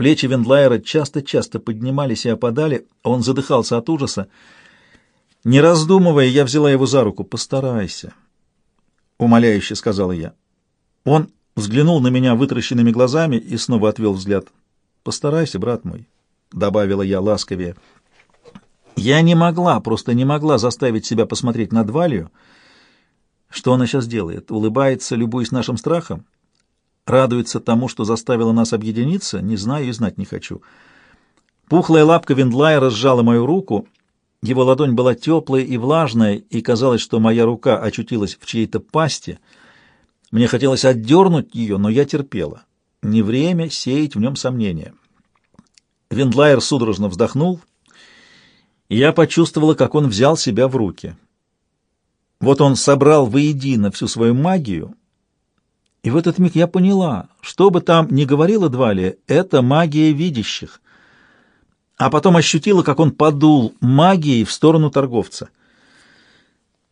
Плечи Вендлайера часто-часто поднимались и опадали, он задыхался от ужаса. Не раздумывая, я взяла его за руку. «Постарайся», — умоляюще сказала я. Он взглянул на меня вытращенными глазами и снова отвел взгляд. «Постарайся, брат мой», — добавила я ласковее. Я не могла, просто не могла заставить себя посмотреть на Двалию. Что она сейчас делает? Улыбается, любуясь нашим страхом? Радуется тому, что заставило нас объединиться? Не знаю и знать не хочу. Пухлая лапка Вендлая разжала мою руку. Его ладонь была теплая и влажная, и казалось, что моя рука очутилась в чьей-то пасти. Мне хотелось отдернуть ее, но я терпела. Не время сеять в нем сомнения. Вендлайер судорожно вздохнул, и я почувствовала, как он взял себя в руки. Вот он собрал воедино всю свою магию, и в этот миг я поняла, что бы там ни говорила Двалия, это магия видящих. А потом ощутила, как он подул магией в сторону торговца.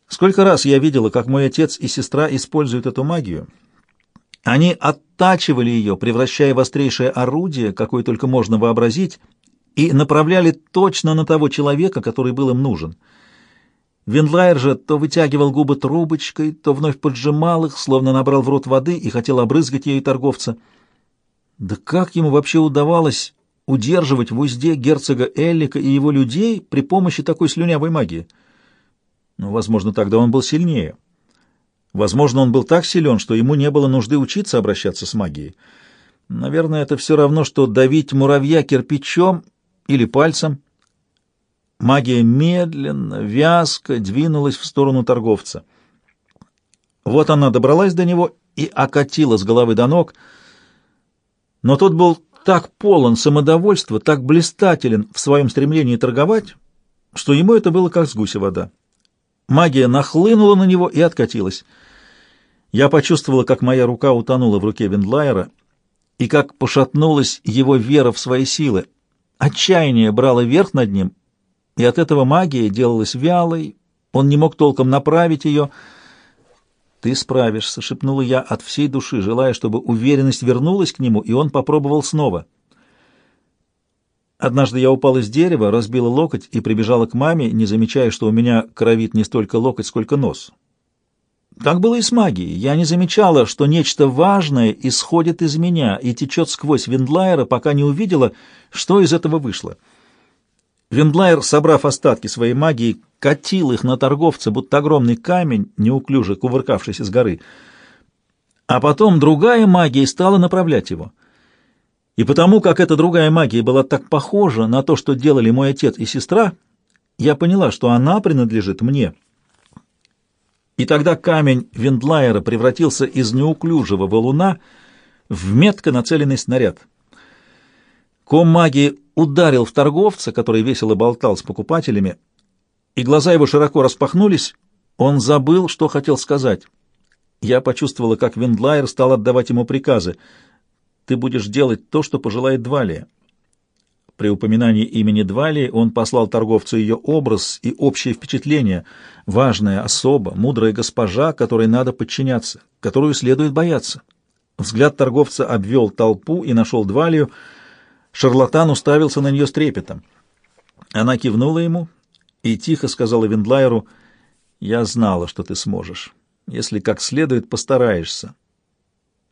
Сколько раз я видела, как мой отец и сестра используют эту магию. Они оттачивали ее, превращая в острейшее орудие, какое только можно вообразить, и направляли точно на того человека, который был им нужен — Виндлайер же то вытягивал губы трубочкой, то вновь поджимал их, словно набрал в рот воды и хотел обрызгать ею торговца. Да как ему вообще удавалось удерживать в узде герцога Эллика и его людей при помощи такой слюнявой магии? Ну, возможно, тогда он был сильнее. Возможно, он был так силен, что ему не было нужды учиться обращаться с магией. Наверное, это все равно, что давить муравья кирпичом или пальцем. Магия медленно, вязко двинулась в сторону торговца. Вот она добралась до него и окатила с головы до ног, но тот был так полон самодовольства, так блистателен в своем стремлении торговать, что ему это было как с гуся вода. Магия нахлынула на него и откатилась. Я почувствовала, как моя рука утонула в руке Вендлайера и как пошатнулась его вера в свои силы. Отчаяние брало верх над ним, и от этого магия делалась вялой, он не мог толком направить ее. «Ты справишься», — шепнула я от всей души, желая, чтобы уверенность вернулась к нему, и он попробовал снова. Однажды я упала с дерева, разбила локоть и прибежала к маме, не замечая, что у меня кровит не столько локоть, сколько нос. Так было и с магией. Я не замечала, что нечто важное исходит из меня и течет сквозь Виндлайера, пока не увидела, что из этого вышло. Виндлайер, собрав остатки своей магии, катил их на торговца, будто огромный камень, неуклюже кувыркавшийся с горы. А потом другая магия стала направлять его. И потому, как эта другая магия была так похожа на то, что делали мой отец и сестра, я поняла, что она принадлежит мне. И тогда камень Виндлайера превратился из неуклюжего валуна в метко нацеленный снаряд. Ком магии ударил в торговца, который весело болтал с покупателями, и глаза его широко распахнулись, он забыл, что хотел сказать. Я почувствовала, как Виндлайер стал отдавать ему приказы. «Ты будешь делать то, что пожелает Двалия». При упоминании имени Двалии он послал торговцу ее образ и общее впечатление. Важная особа, мудрая госпожа, которой надо подчиняться, которую следует бояться. Взгляд торговца обвел толпу и нашел Двалию — Шарлатан уставился на нее с трепетом. Она кивнула ему и тихо сказала Виндлайеру, «Я знала, что ты сможешь, если как следует постараешься».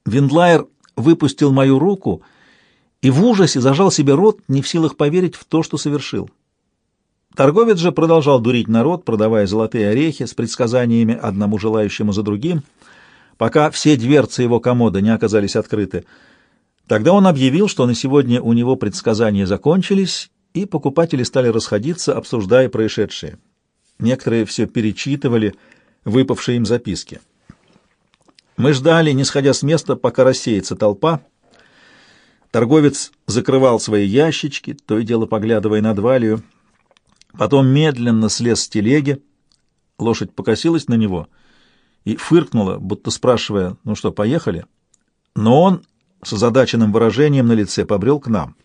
Виндлайер выпустил мою руку и в ужасе зажал себе рот, не в силах поверить в то, что совершил. Торговец же продолжал дурить народ, продавая золотые орехи с предсказаниями одному желающему за другим, пока все дверцы его комода не оказались открыты — Тогда он объявил, что на сегодня у него предсказания закончились, и покупатели стали расходиться, обсуждая происшедшее. Некоторые все перечитывали выпавшие им записки. Мы ждали, не сходя с места, пока рассеется толпа. Торговец закрывал свои ящички, то и дело поглядывая на Двалию. Потом медленно слез с телеги. Лошадь покосилась на него и фыркнула, будто спрашивая, ну что, поехали? Но он с озадаченным выражением на лице побрел к нам.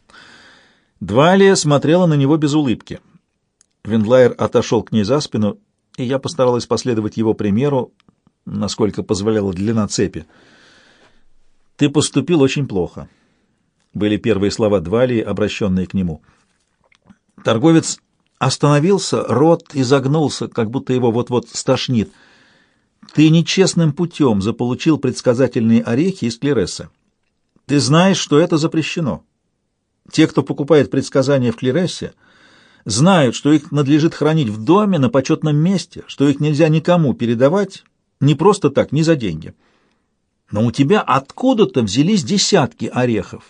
Двалия смотрела на него без улыбки. Виндлайер отошел к ней за спину, и я постаралась последовать его примеру, насколько позволяла длина цепи. «Ты поступил очень плохо. — были первые слова Двалии, обращенные к нему. Торговец остановился, рот изогнулся, как будто его вот-вот стошнит. «Ты нечестным путем заполучил предсказательные орехи из клереса. Ты знаешь, что это запрещено. Те, кто покупает предсказания в клересе, знают, что их надлежит хранить в доме на почетном месте, что их нельзя никому передавать, не просто так, не за деньги. Но у тебя откуда-то взялись десятки орехов.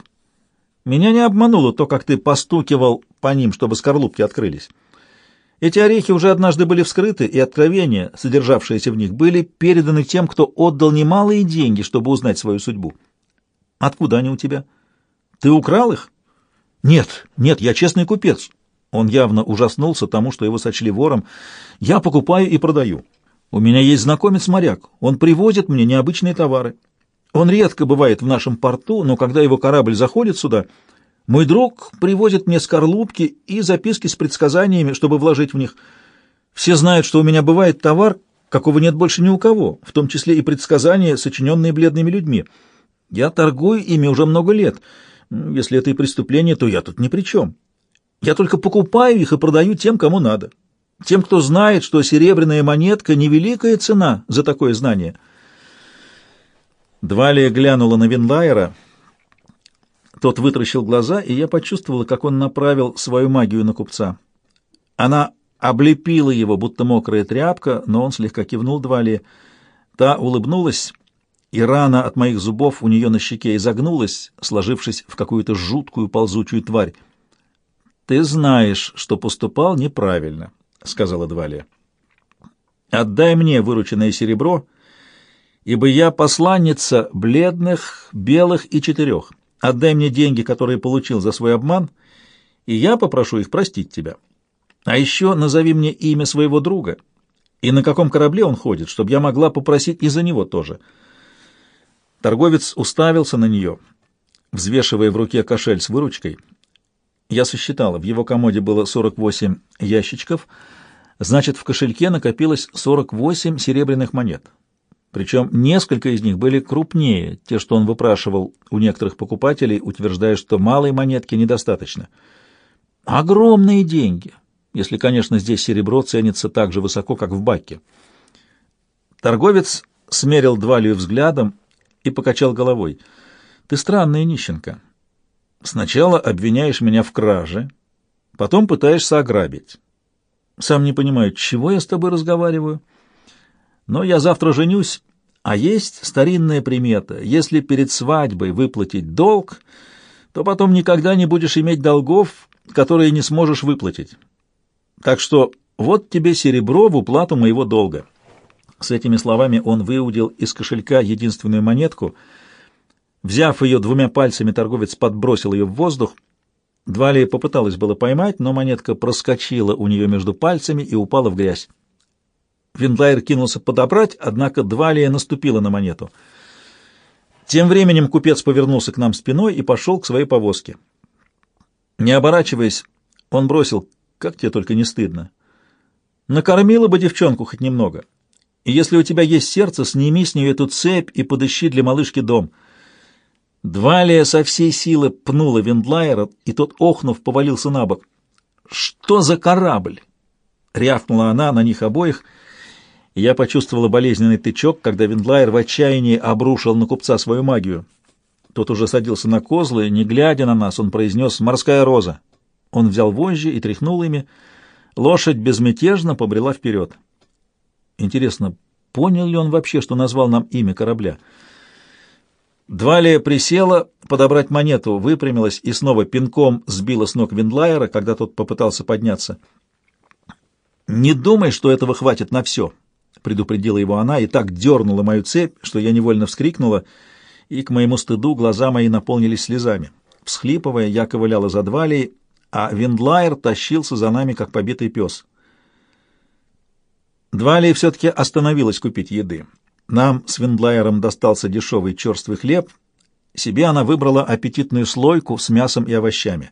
Меня не обмануло то, как ты постукивал по ним, чтобы скорлупки открылись. Эти орехи уже однажды были вскрыты, и откровения, содержавшиеся в них, были переданы тем, кто отдал немалые деньги, чтобы узнать свою судьбу. Откуда они у тебя? Ты украл их? Нет, нет, я честный купец. Он явно ужаснулся тому, что его сочли вором. Я покупаю и продаю. У меня есть знакомец-моряк. Он привозит мне необычные товары. Он редко бывает в нашем порту, но когда его корабль заходит сюда, мой друг привозит мне скорлупки и записки с предсказаниями, чтобы вложить в них. Все знают, что у меня бывает товар, какого нет больше ни у кого, в том числе и предсказания, сочиненные бледными людьми. Я торгую ими уже много лет. Если это и преступление, то я тут ни при чем. Я только покупаю их и продаю тем, кому надо. Тем, кто знает, что серебряная монетка — невеликая цена за такое знание. Двалия глянула на Винлайера. Тот вытращил глаза, и я почувствовала, как он направил свою магию на купца. Она облепила его, будто мокрая тряпка, но он слегка кивнул Двалии. Та улыбнулась, и рана от моих зубов у нее на щеке изогнулась, сложившись в какую-то жуткую ползучую тварь. «Ты знаешь, что поступал неправильно», — сказала Двалия. «Отдай мне вырученное серебро, ибо я посланница бледных, белых и четырех. Отдай мне деньги, которые получил за свой обман, и я попрошу их простить тебя. А еще назови мне имя своего друга и на каком корабле он ходит, чтобы я могла попросить и за него тоже». Торговец уставился на нее, взвешивая в руке кошель с выручкой — я сосчитала, в его комоде было 48 ящичков, значит, в кошельке накопилось 48 серебряных монет. Причем несколько из них были крупнее, те, что он выпрашивал у некоторых покупателей, утверждая, что малой монетки недостаточно. Огромные деньги, если, конечно, здесь серебро ценится так же высоко, как в Баке. Торговец смерил Двалию взглядом и покачал головой. «Ты странная нищенка. Сначала обвиняешь меня в краже, потом пытаешься ограбить. Сам не понимаю, чего я с тобой разговариваю. Но я завтра женюсь, а есть старинная примета. Если перед свадьбой выплатить долг, то потом никогда не будешь иметь долгов, которые не сможешь выплатить. Так что вот тебе серебро в уплату моего долга». С этими словами он выудил из кошелька единственную монетку — Взяв ее двумя пальцами, торговец подбросил ее в воздух. Двалия попыталась было поймать, но монетка проскочила у нее между пальцами и упала в грязь. Виндлайер кинулся подобрать, однако Двалия наступила на монету. Тем временем купец повернулся к нам спиной и пошел к своей повозке. Не оборачиваясь, он бросил, как тебе только не стыдно. Накормила бы девчонку хоть немного. И если у тебя есть сердце, сними с нее эту цепь и подыщи для малышки дом — Двалия со всей силы пнула Виндлайера, и тот, охнув, повалился на бок. «Что за корабль?» — рявкнула она на них обоих, я почувствовала болезненный тычок, когда Виндлайер в отчаянии обрушил на купца свою магию. Тот уже садился на козлы, не глядя на нас, он произнес «Морская роза». Он взял вожжи и тряхнул ими. Лошадь безмятежно побрела вперед. Интересно, понял ли он вообще, что назвал нам имя корабля? — Двалия присела подобрать монету, выпрямилась и снова пинком сбила с ног Виндлайера, когда тот попытался подняться. «Не думай, что этого хватит на все», — предупредила его она, и так дернула мою цепь, что я невольно вскрикнула, и, к моему стыду, глаза мои наполнились слезами. Всхлипывая, я ковыляла за Двалией, а Виндлайер тащился за нами, как побитый пес. Двалия все-таки остановилась купить еды. Нам с Виндлайером достался дешевый черствый хлеб, себе она выбрала аппетитную слойку с мясом и овощами.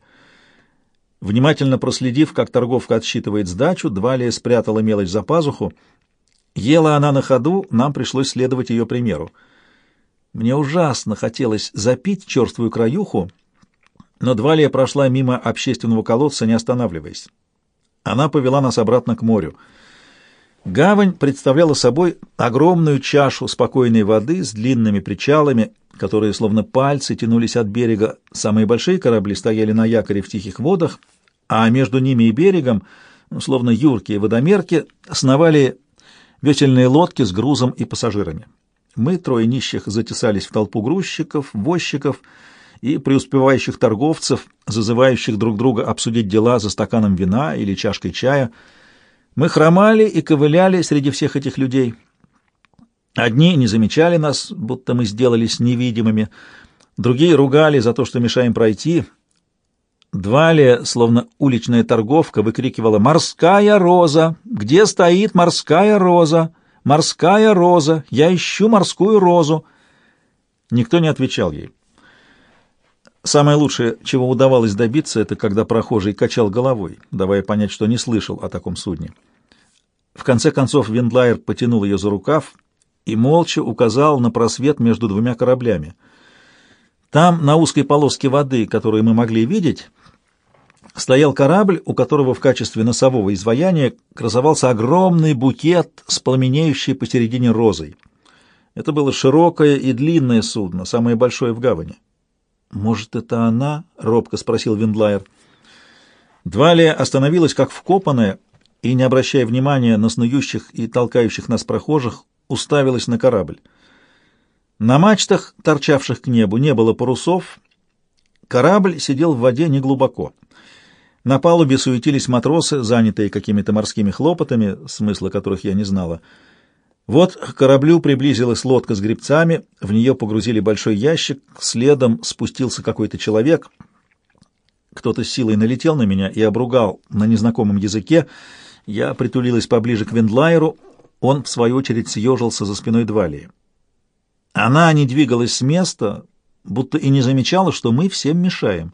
Внимательно проследив, как торговка отсчитывает сдачу, Двалия спрятала мелочь за пазуху. Ела она на ходу, нам пришлось следовать ее примеру. Мне ужасно хотелось запить черствую краюху, но Двалия прошла мимо общественного колодца, не останавливаясь. Она повела нас обратно к морю. Гавань представляла собой огромную чашу спокойной воды с длинными причалами, которые словно пальцы тянулись от берега. Самые большие корабли стояли на якоре в тихих водах, а между ними и берегом, словно юркие водомерки, сновали весельные лодки с грузом и пассажирами. Мы, трое нищих, затесались в толпу грузчиков, возчиков и преуспевающих торговцев, зазывающих друг друга обсудить дела за стаканом вина или чашкой чая. Мы хромали и ковыляли среди всех этих людей. Одни не замечали нас, будто мы сделались невидимыми, другие ругали за то, что мешаем пройти. Двалия, словно уличная торговка, выкрикивала «Морская роза! Где стоит морская роза? Морская роза! Я ищу морскую розу!» Никто не отвечал ей. Самое лучшее, чего удавалось добиться, это когда прохожий качал головой, давая понять, что не слышал о таком судне. В конце концов Виндлайер потянул ее за рукав и молча указал на просвет между двумя кораблями. Там, на узкой полоске воды, которую мы могли видеть, стоял корабль, у которого в качестве носового изваяния красовался огромный букет с пламенеющей посередине розой. Это было широкое и длинное судно, самое большое в гавани. «Может, это она?» — робко спросил Виндлайер. Двалия остановилась как вкопанная и, не обращая внимания на снующих и толкающих нас прохожих, уставилась на корабль. На мачтах, торчавших к небу, не было парусов. Корабль сидел в воде неглубоко. На палубе суетились матросы, занятые какими-то морскими хлопотами, смысла которых я не знала. Вот к кораблю приблизилась лодка с гребцами, в нее погрузили большой ящик, следом спустился какой-то человек. Кто-то силой налетел на меня и обругал на незнакомом языке. Я притулилась поближе к Вендлайеру, он, в свою очередь, съежился за спиной Двалии. Она не двигалась с места, будто и не замечала, что мы всем мешаем.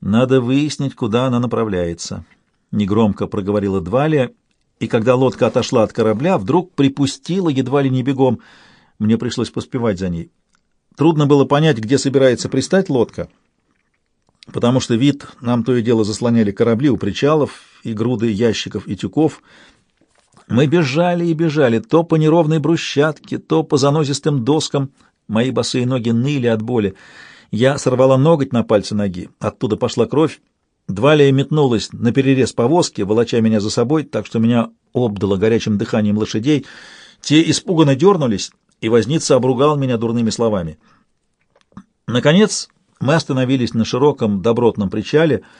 Надо выяснить, куда она направляется. Негромко проговорила Двалия, и когда лодка отошла от корабля, вдруг припустила едва ли не бегом. Мне пришлось поспевать за ней. Трудно было понять, где собирается пристать лодка, потому что вид нам то и дело заслоняли корабли у причалов и груды ящиков и тюков — мы бежали и бежали, то по неровной брусчатке, то по занозистым доскам. Мои босые ноги ныли от боли. Я сорвала ноготь на пальце ноги, оттуда пошла кровь. Двалия метнулась на перерез повозки, волоча меня за собой, так что меня обдало горячим дыханием лошадей. Те испуганно дернулись, и возница обругал меня дурными словами. Наконец мы остановились на широком добротном причале —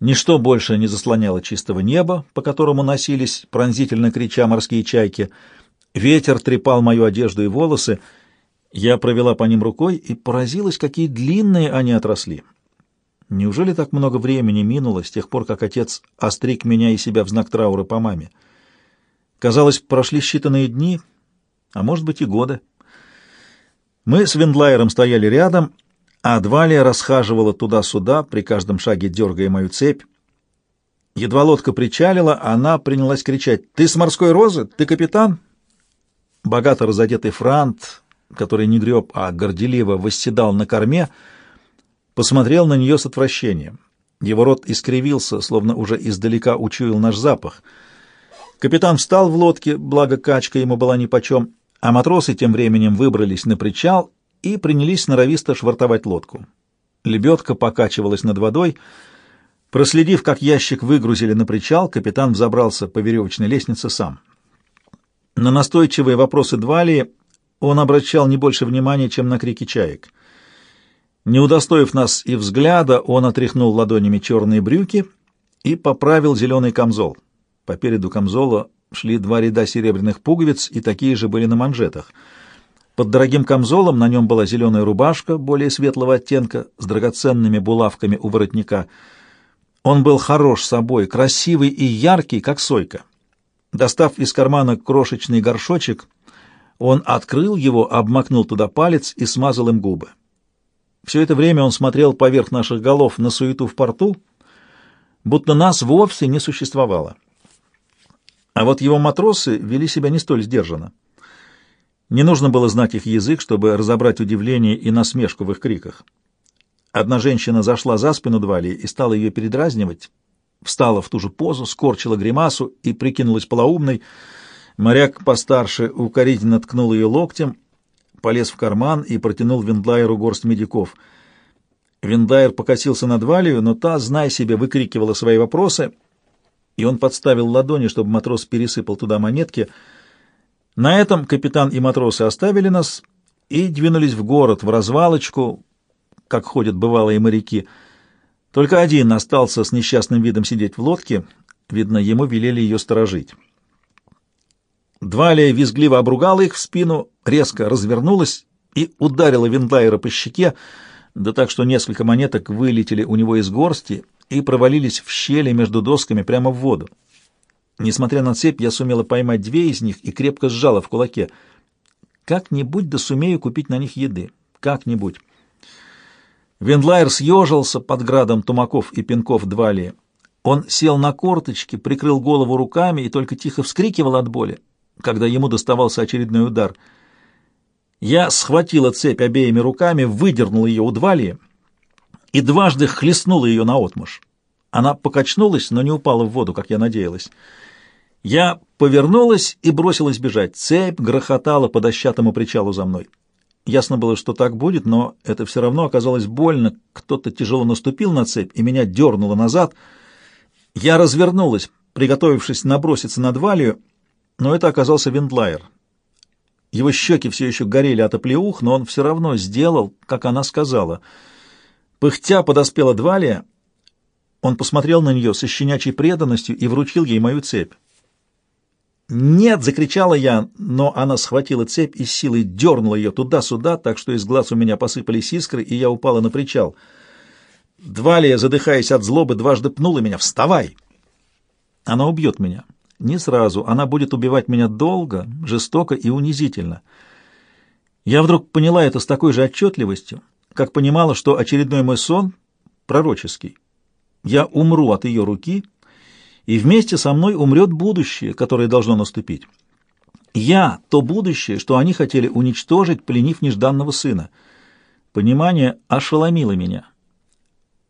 Ничто больше не заслоняло чистого неба, по которому носились, пронзительно крича морские чайки. Ветер трепал мою одежду и волосы. Я провела по ним рукой и поразилась, какие длинные они отросли. Неужели так много времени минуло с тех пор, как отец остриг меня и себя в знак траура по маме? Казалось, прошли считанные дни, а может быть и годы. Мы с Вендлайером стояли рядом — а Двалия расхаживала туда-сюда, при каждом шаге дергая мою цепь. Едва лодка причалила, она принялась кричать «Ты с морской розы? Ты капитан?» Богато разодетый франт, который не греб, а горделиво восседал на корме, посмотрел на нее с отвращением. Его рот искривился, словно уже издалека учуял наш запах. Капитан встал в лодке, благо качка ему была нипочем, а матросы тем временем выбрались на причал и принялись норовисто швартовать лодку. Лебедка покачивалась над водой. Проследив, как ящик выгрузили на причал, капитан взобрался по веревочной лестнице сам. На настойчивые вопросы Двалии он обращал не больше внимания, чем на крики чаек. Не удостоив нас и взгляда, он отряхнул ладонями черные брюки и поправил зеленый камзол. По переду камзола шли два ряда серебряных пуговиц, и такие же были на манжетах — под дорогим камзолом на нем была зеленая рубашка более светлого оттенка с драгоценными булавками у воротника. Он был хорош собой, красивый и яркий, как сойка. Достав из кармана крошечный горшочек, он открыл его, обмакнул туда палец и смазал им губы. Все это время он смотрел поверх наших голов на суету в порту, будто нас вовсе не существовало. А вот его матросы вели себя не столь сдержанно. Не нужно было знать их язык, чтобы разобрать удивление и насмешку в их криках. Одна женщина зашла за спину Двали и стала ее передразнивать, встала в ту же позу, скорчила гримасу и прикинулась полоумной. Моряк постарше укоризненно ткнул ее локтем, полез в карман и протянул Виндлайеру горсть медиков. Виндайер покосился над Валию, но та, зная себе, выкрикивала свои вопросы, и он подставил ладони, чтобы матрос пересыпал туда монетки. На этом капитан и матросы оставили нас и двинулись в город, в развалочку, как ходят бывалые моряки. Только один остался с несчастным видом сидеть в лодке, видно, ему велели ее сторожить. Двалия визгливо обругала их в спину, резко развернулась и ударила Виндлайера по щеке, да так, что несколько монеток вылетели у него из горсти и провалились в щели между досками прямо в воду. Несмотря на цепь, я сумела поймать две из них и крепко сжала в кулаке. Как-нибудь да сумею купить на них еды. Как-нибудь. Вендлайер съежился под градом тумаков и пинков Двалии. Он сел на корточки, прикрыл голову руками и только тихо вскрикивал от боли, когда ему доставался очередной удар. Я схватила цепь обеими руками, выдернула ее у Двалии и дважды хлестнула ее наотмашь. Она покачнулась, но не упала в воду, как я надеялась. Я повернулась и бросилась бежать. Цепь грохотала по дощатому причалу за мной. Ясно было, что так будет, но это все равно оказалось больно. Кто-то тяжело наступил на цепь, и меня дернуло назад. Я развернулась, приготовившись наброситься на Двалию, но это оказался Виндлайер. Его щеки все еще горели от оплеух, но он все равно сделал, как она сказала. Пыхтя подоспела Двалия, он посмотрел на нее со щенячьей преданностью и вручил ей мою цепь. «Нет!» — закричала я, но она схватила цепь и силой дернула ее туда-сюда, так что из глаз у меня посыпались искры, и я упала на причал. Двалия, задыхаясь от злобы, дважды пнула меня. «Вставай!» Она убьет меня. Не сразу. Она будет убивать меня долго, жестоко и унизительно. Я вдруг поняла это с такой же отчетливостью, как понимала, что очередной мой сон пророческий. Я умру от ее руки — и вместе со мной умрет будущее, которое должно наступить. Я — то будущее, что они хотели уничтожить, пленив нежданного сына. Понимание ошеломило меня.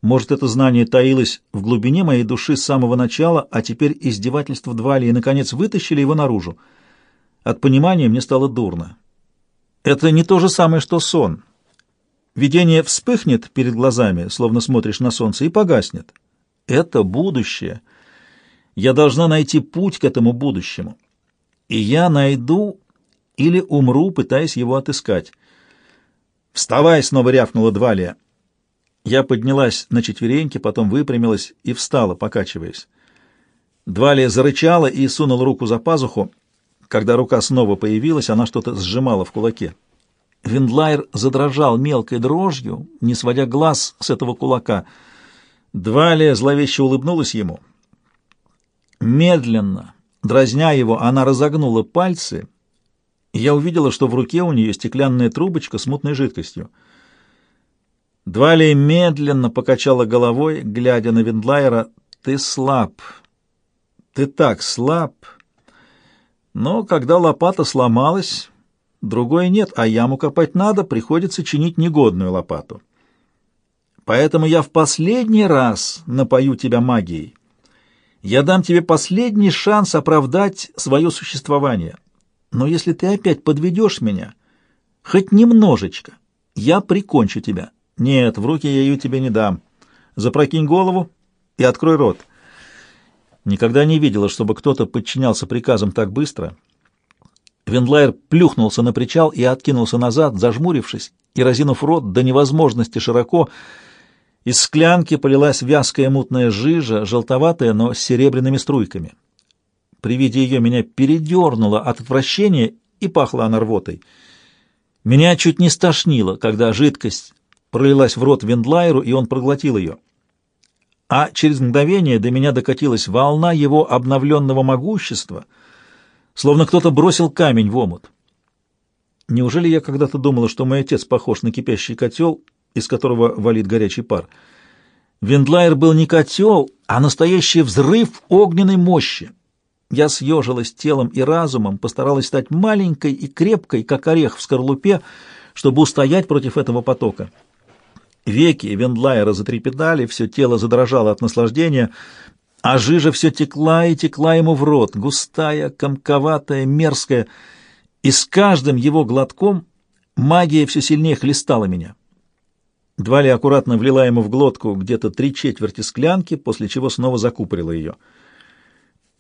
Может, это знание таилось в глубине моей души с самого начала, а теперь издевательства Двалии наконец вытащили его наружу. От понимания мне стало дурно. Это не то же самое, что сон. Видение вспыхнет перед глазами, словно смотришь на солнце, и погаснет. Это будущее — я должна найти путь к этому будущему. И я найду или умру, пытаясь его отыскать. «Вставай!» — снова рявкнула Двалия. Я поднялась на четвереньки, потом выпрямилась и встала, покачиваясь. Двалия зарычала и сунула руку за пазуху. Когда рука снова появилась, она что-то сжимала в кулаке. Виндлайер задрожал мелкой дрожью, не сводя глаз с этого кулака. Двалия зловеще улыбнулась ему — Медленно, дразня его, она разогнула пальцы, я увидела, что в руке у нее стеклянная трубочка с мутной жидкостью. Двалия медленно покачала головой, глядя на Виндлайера. «Ты слаб. Ты так слаб. Но когда лопата сломалась, другой нет, а яму копать надо, приходится чинить негодную лопату. Поэтому я в последний раз напою тебя магией». Я дам тебе последний шанс оправдать свое существование. Но если ты опять подведешь меня, хоть немножечко, я прикончу тебя. Нет, в руки я ее тебе не дам. Запрокинь голову и открой рот. Никогда не видела, чтобы кто-то подчинялся приказам так быстро. Вендлайер плюхнулся на причал и откинулся назад, зажмурившись и разинув рот до невозможности широко, из склянки полилась вязкая мутная жижа, желтоватая, но с серебряными струйками. При виде ее меня передернуло от отвращения, и пахла она рвотой. Меня чуть не стошнило, когда жидкость пролилась в рот Вендлайеру, и он проглотил ее. А через мгновение до меня докатилась волна его обновленного могущества, словно кто-то бросил камень в омут. Неужели я когда-то думала, что мой отец похож на кипящий котел, из которого валит горячий пар. Вендлайер был не котел, а настоящий взрыв огненной мощи. Я съежилась телом и разумом, постаралась стать маленькой и крепкой, как орех в скорлупе, чтобы устоять против этого потока. Веки Вендлайера затрепетали, все тело задрожало от наслаждения, а жижа все текла и текла ему в рот, густая, комковатая, мерзкая, и с каждым его глотком магия все сильнее хлестала меня. Двали аккуратно влила ему в глотку где-то три четверти склянки, после чего снова закупорила ее.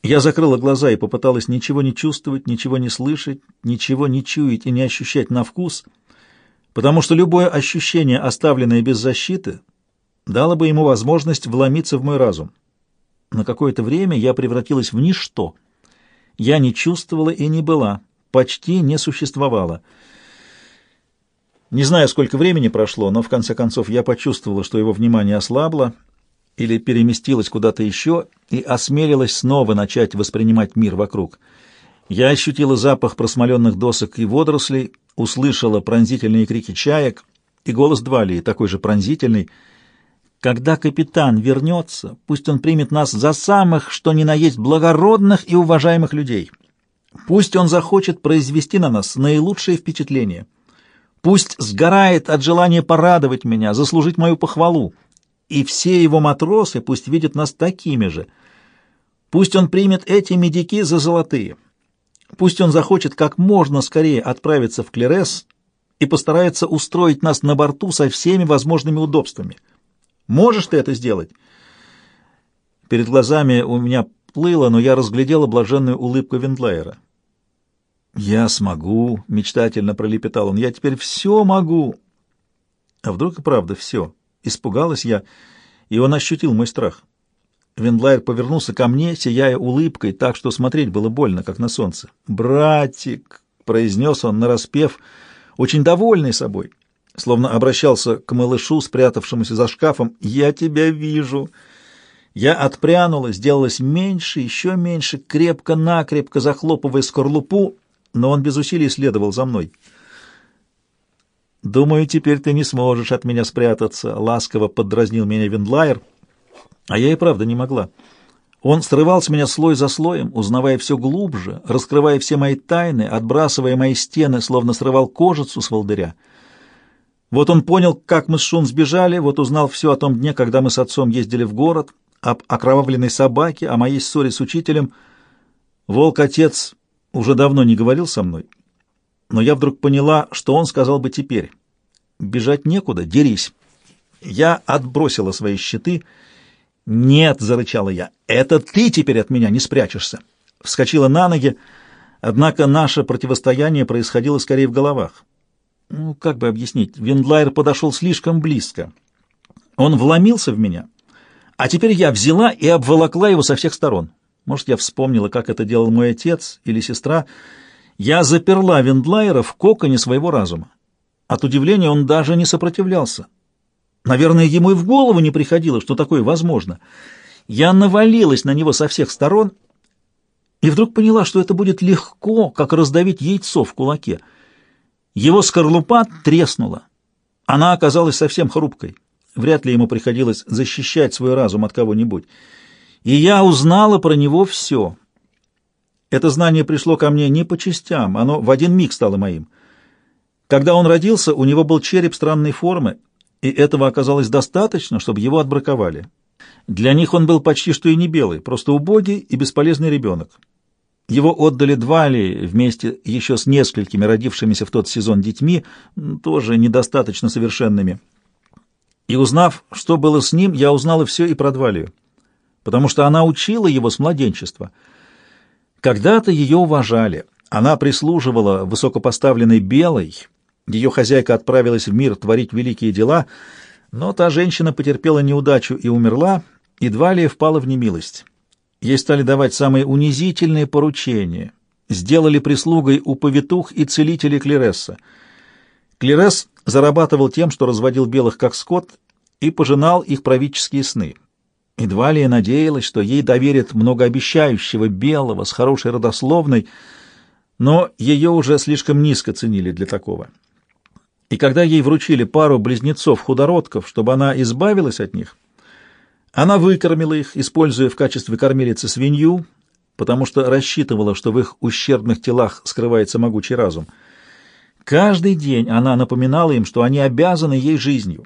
Я закрыла глаза и попыталась ничего не чувствовать, ничего не слышать, ничего не чуять и не ощущать на вкус, потому что любое ощущение, оставленное без защиты, дало бы ему возможность вломиться в мой разум. На какое-то время я превратилась в ничто. Я не чувствовала и не была, почти не существовала — не знаю, сколько времени прошло, но в конце концов я почувствовала, что его внимание ослабло или переместилось куда-то еще и осмелилась снова начать воспринимать мир вокруг. Я ощутила запах просмоленных досок и водорослей, услышала пронзительные крики чаек и голос Двалии, такой же пронзительный. «Когда капитан вернется, пусть он примет нас за самых, что ни на есть, благородных и уважаемых людей. Пусть он захочет произвести на нас наилучшее впечатление». Пусть сгорает от желания порадовать меня, заслужить мою похвалу. И все его матросы пусть видят нас такими же. Пусть он примет эти медики за золотые. Пусть он захочет как можно скорее отправиться в Клерес и постарается устроить нас на борту со всеми возможными удобствами. Можешь ты это сделать? Перед глазами у меня плыло, но я разглядела блаженную улыбку Вендлайера. «Я смогу», — мечтательно пролепетал он, — «я теперь все могу». А вдруг и правда все? Испугалась я, и он ощутил мой страх. Вендлайер повернулся ко мне, сияя улыбкой, так что смотреть было больно, как на солнце. «Братик», — произнес он, нараспев, очень довольный собой, словно обращался к малышу, спрятавшемуся за шкафом, «я тебя вижу». Я отпрянула, сделалась меньше, еще меньше, крепко-накрепко захлопывая скорлупу, но он без усилий следовал за мной. «Думаю, теперь ты не сможешь от меня спрятаться», — ласково поддразнил меня Виндлайер, а я и правда не могла. Он срывал с меня слой за слоем, узнавая все глубже, раскрывая все мои тайны, отбрасывая мои стены, словно срывал кожицу с волдыря. Вот он понял, как мы с Шун сбежали, вот узнал все о том дне, когда мы с отцом ездили в город, об окровавленной собаке, о моей ссоре с учителем. Волк-отец уже давно не говорил со мной, но я вдруг поняла, что он сказал бы теперь. «Бежать некуда, дерись». Я отбросила свои щиты. «Нет», — зарычала я, — «это ты теперь от меня не спрячешься». Вскочила на ноги, однако наше противостояние происходило скорее в головах. Ну, как бы объяснить, Виндлайер подошел слишком близко. Он вломился в меня, а теперь я взяла и обволокла его со всех сторон. Может, я вспомнила, как это делал мой отец или сестра. Я заперла Вендлайера в коконе своего разума. От удивления он даже не сопротивлялся. Наверное, ему и в голову не приходило, что такое возможно. Я навалилась на него со всех сторон и вдруг поняла, что это будет легко, как раздавить яйцо в кулаке. Его скорлупа треснула. Она оказалась совсем хрупкой. Вряд ли ему приходилось защищать свой разум от кого-нибудь и я узнала про него все. Это знание пришло ко мне не по частям, оно в один миг стало моим. Когда он родился, у него был череп странной формы, и этого оказалось достаточно, чтобы его отбраковали. Для них он был почти что и не белый, просто убогий и бесполезный ребенок. Его отдали Двали вместе еще с несколькими родившимися в тот сезон детьми, тоже недостаточно совершенными. И узнав, что было с ним, я узнала все и про Двалию потому что она учила его с младенчества. Когда-то ее уважали. Она прислуживала высокопоставленной белой, ее хозяйка отправилась в мир творить великие дела, но та женщина потерпела неудачу и умерла, и Двалия впала в немилость. Ей стали давать самые унизительные поручения, сделали прислугой у повитух и целителей Клересса. Клерес зарабатывал тем, что разводил белых как скот и пожинал их правительские сны. Едва ли надеялась, что ей доверят многообещающего белого с хорошей родословной, но ее уже слишком низко ценили для такого. И когда ей вручили пару близнецов-худородков, чтобы она избавилась от них, она выкормила их, используя в качестве кормилицы свинью, потому что рассчитывала, что в их ущербных телах скрывается могучий разум. Каждый день она напоминала им, что они обязаны ей жизнью.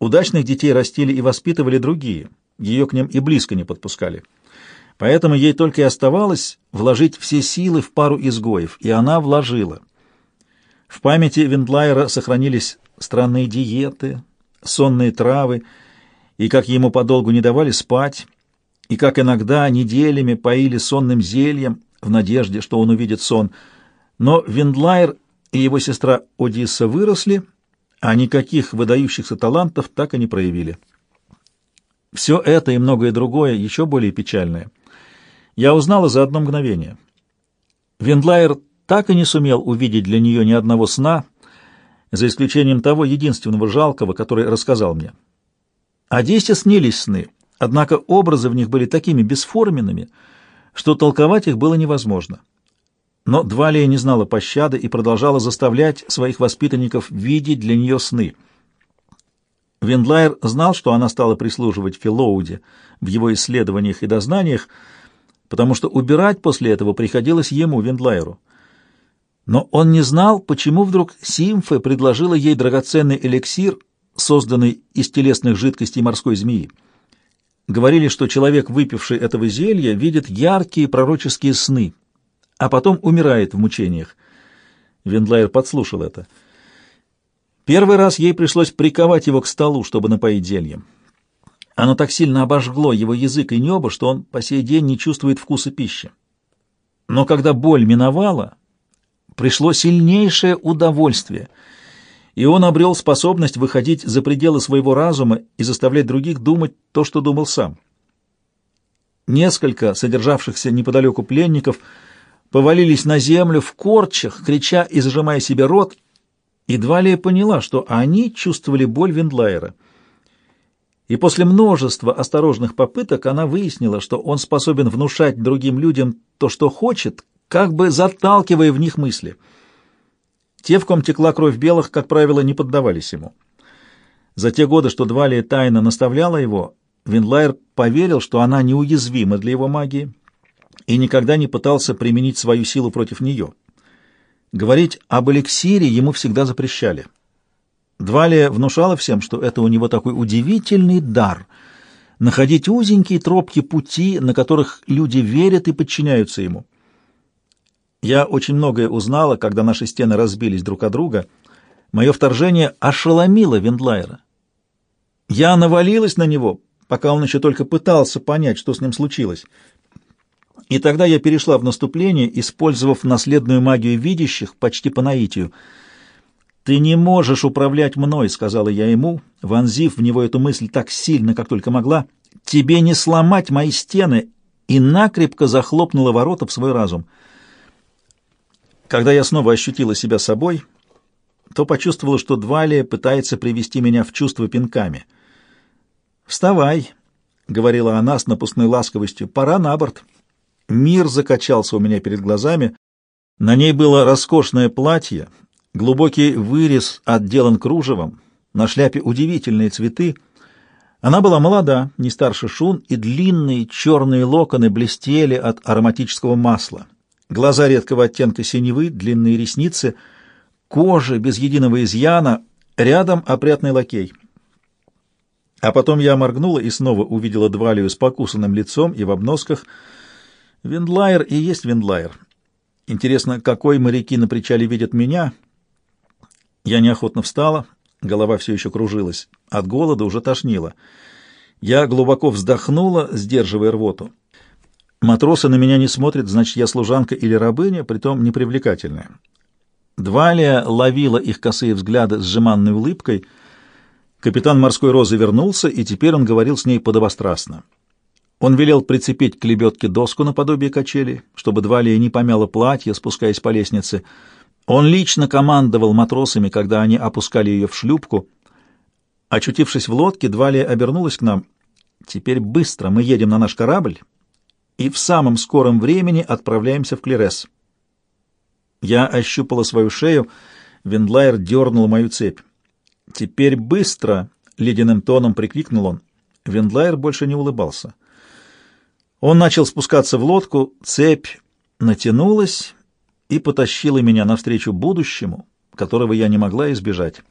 Удачных детей растили и воспитывали другие, ее к ним и близко не подпускали. Поэтому ей только и оставалось вложить все силы в пару изгоев, и она вложила. В памяти Виндлайера сохранились странные диеты, сонные травы, и как ему подолгу не давали спать, и как иногда неделями поили сонным зельем в надежде, что он увидит сон. Но Виндлайер и его сестра Одисса выросли, а никаких выдающихся талантов так и не проявили. Все это и многое другое, еще более печальное, я узнала за одно мгновение. Виндлайер так и не сумел увидеть для нее ни одного сна, за исключением того единственного жалкого, который рассказал мне. Одессе снились сны, однако образы в них были такими бесформенными, что толковать их было невозможно. Но Двалия не знала пощады и продолжала заставлять своих воспитанников видеть для нее сны. Виндлайер знал, что она стала прислуживать Филоуде в его исследованиях и дознаниях, потому что убирать после этого приходилось ему, Виндлайеру. Но он не знал, почему вдруг Симфе предложила ей драгоценный эликсир, созданный из телесных жидкостей морской змеи. Говорили, что человек, выпивший этого зелья, видит яркие пророческие сны, а потом умирает в мучениях. Вендлайер подслушал это. Первый раз ей пришлось приковать его к столу, чтобы напоить зельем. Оно так сильно обожгло его язык и небо, что он по сей день не чувствует вкуса пищи. Но когда боль миновала, пришло сильнейшее удовольствие, и он обрел способность выходить за пределы своего разума и заставлять других думать то, что думал сам. Несколько содержавшихся неподалеку пленников повалились на землю в корчах, крича и зажимая себе рот, и Двалия поняла, что они чувствовали боль Виндлайера. И после множества осторожных попыток она выяснила, что он способен внушать другим людям то, что хочет, как бы заталкивая в них мысли. Те, в ком текла кровь белых, как правило, не поддавались ему. За те годы, что Двалия тайно наставляла его, Винлайер поверил, что она неуязвима для его магии и никогда не пытался применить свою силу против нее. Говорить об эликсире ему всегда запрещали. Двалия внушала всем, что это у него такой удивительный дар — находить узенькие тропки пути, на которых люди верят и подчиняются ему. Я очень многое узнала, когда наши стены разбились друг от друга. Мое вторжение ошеломило Вендлайера. Я навалилась на него, пока он еще только пытался понять, что с ним случилось. И тогда я перешла в наступление, использовав наследную магию видящих почти по наитию. «Ты не можешь управлять мной», — сказала я ему, вонзив в него эту мысль так сильно, как только могла. «Тебе не сломать мои стены», и накрепко захлопнула ворота в свой разум — когда я снова ощутила себя собой, то почувствовала, что Двалия пытается привести меня в чувство пинками. «Вставай», — говорила она с напускной ласковостью, — «пора на борт». Мир закачался у меня перед глазами. На ней было роскошное платье, глубокий вырез отделан кружевом, на шляпе удивительные цветы. Она была молода, не старше Шун, и длинные черные локоны блестели от ароматического масла глаза редкого оттенка синевы, длинные ресницы, кожа без единого изъяна, рядом опрятный лакей. А потом я моргнула и снова увидела Двалию с покусанным лицом и в обносках. Виндлайер и есть Виндлайер. Интересно, какой моряки на причале видят меня? Я неохотно встала, голова все еще кружилась. От голода уже тошнило. Я глубоко вздохнула, сдерживая рвоту. Матросы на меня не смотрят, значит, я служанка или рабыня, притом непривлекательная. Двалия ловила их косые взгляды с жеманной улыбкой. Капитан морской розы вернулся, и теперь он говорил с ней подобострастно. Он велел прицепить к лебедке доску наподобие качели, чтобы Двалия не помяла платье, спускаясь по лестнице. Он лично командовал матросами, когда они опускали ее в шлюпку. Очутившись в лодке, Двалия обернулась к нам. «Теперь быстро мы едем на наш корабль» и в самом скором времени отправляемся в Клерес. Я ощупала свою шею, Вендлайер дернул мою цепь. «Теперь быстро!» — ледяным тоном прикрикнул он. Вендлайер больше не улыбался. Он начал спускаться в лодку, цепь натянулась и потащила меня навстречу будущему, которого я не могла избежать.